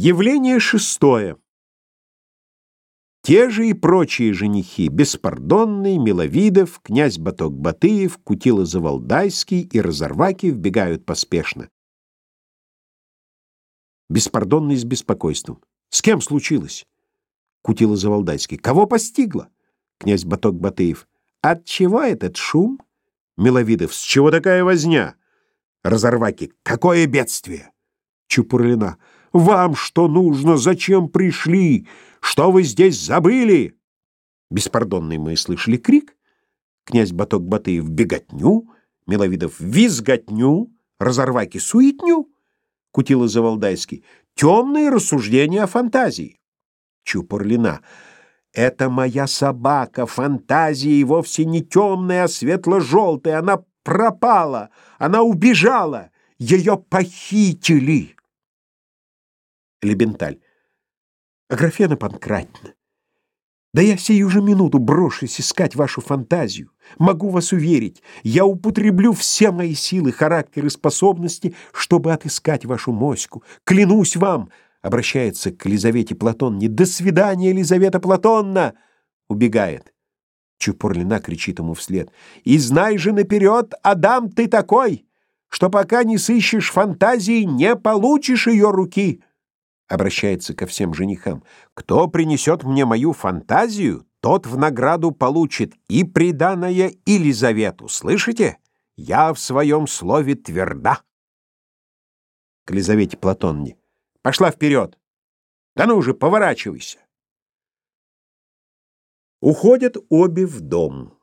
Явление шестое. Те же и прочие женихи, Беспардонный, Миловидов, князь Баток-Батыев, Кутила Завалдайский и Разорваки вбегают поспешно. Беспардонный с беспокойством. С кем случилось? Кутила Завалдайский. Кого постигло? Князь Баток-Батыев. От чего этот шум? Миловидов. С чего такая возня? Разорваки. Какое бедствие? Чупурлина. Вам что нужно? Зачем пришли? Что вы здесь забыли? Беспардонный мы слышали крик. Князь Баток Батыев беготню, Миловидов визготню, Разорваки суетню, Кутила Завалдайский темные рассуждения о фантазии. Чупорлина. Это моя собака, фантазии вовсе не темная, а светло-желтая. Она пропала, она убежала, ее похитили. Лебенталь. Аграфена Панкратьевна, да я сию же минуту брошусь искать вашу фантазию. Могу вас уверить, я употреблю все мои силы, характер и способности, чтобы отыскать вашу моську. Клянусь вам, обращается к Елизавете Платонне. До свидания, Елизавета Платонна! Убегает. Чупурлина кричит ему вслед. И знай же наперед, Адам, ты такой, что пока не сыщешь фантазии, не получишь ее руки обращается ко всем женихам. Кто принесет мне мою фантазию, тот в награду получит и приданое, и Лизавету. Слышите? Я в своем слове тверда. К Лизавете Платонне. Пошла вперед. Да ну же, поворачивайся. Уходят обе в дом.